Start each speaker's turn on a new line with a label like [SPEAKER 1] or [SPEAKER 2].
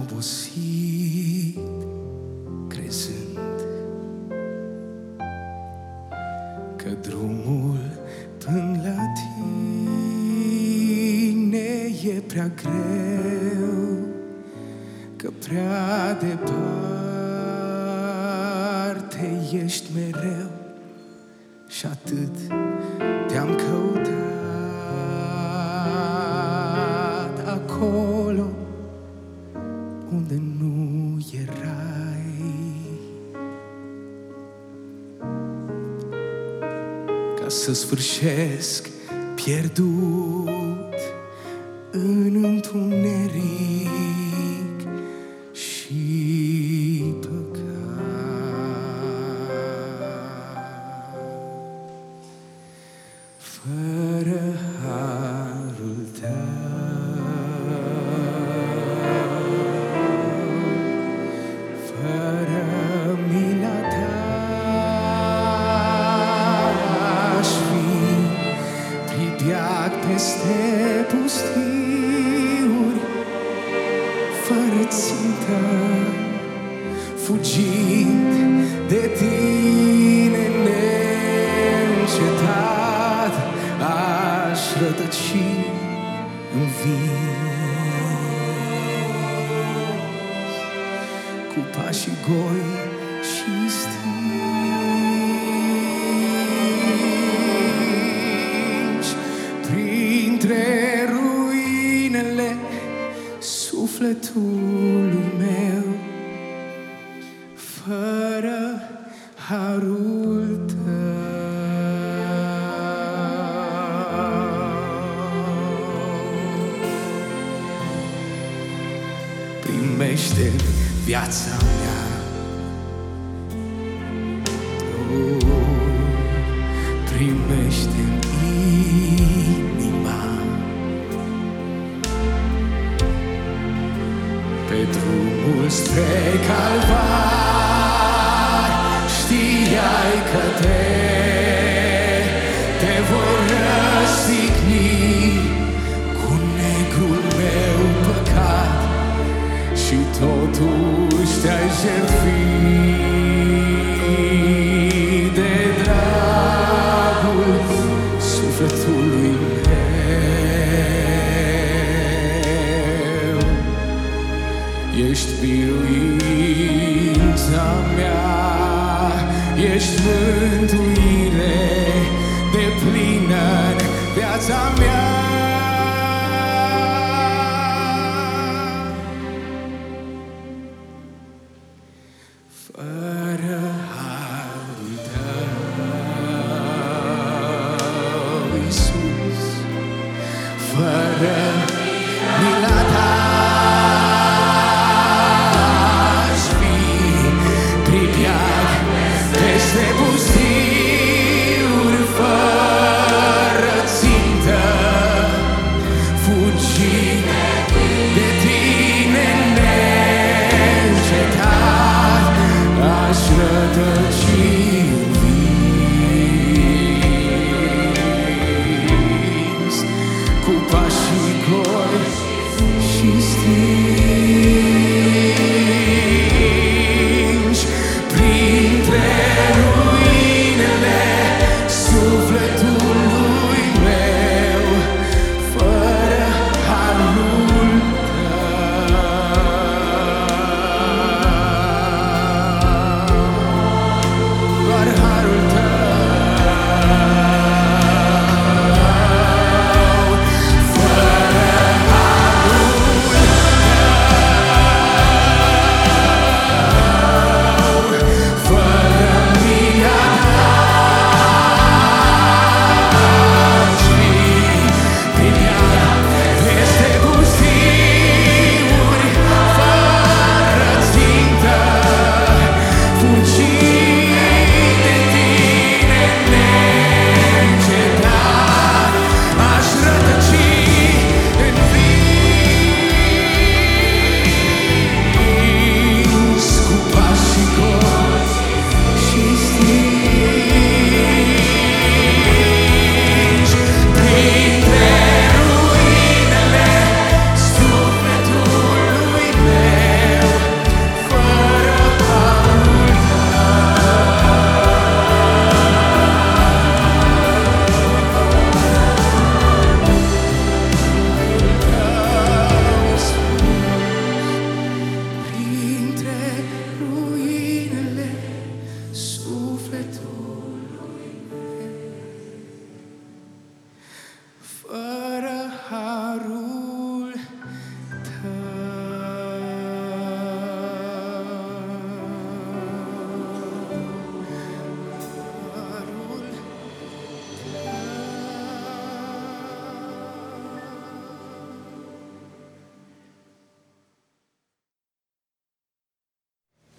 [SPEAKER 1] obosit crezând că drumul până la tine e prea greu, că prea departe ești mereu și atât. Să sfârșesc pierdut în întuneric pribeag peste pustiuri Fără țintă Fugind de tine neîncetat Aș rătăci în vis. Cu pașii goi și sufletului meu Fără harul tău. Primește viața mea oh, Primește drumul spre calvar Știai că te, te voi răstigni Cu negrul meu păcat Și totuși te-ai jertfit Ești biruința mea, ești mântuire de plină uh,